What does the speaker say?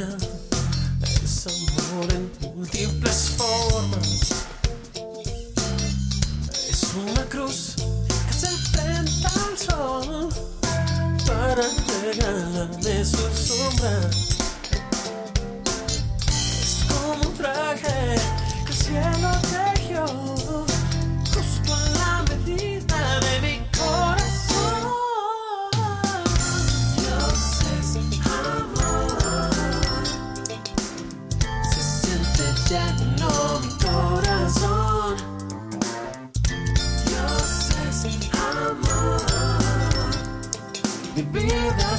es amor en múltiples formas. Es una cruz que se enfrenta al sol para regalarme su sombra. vida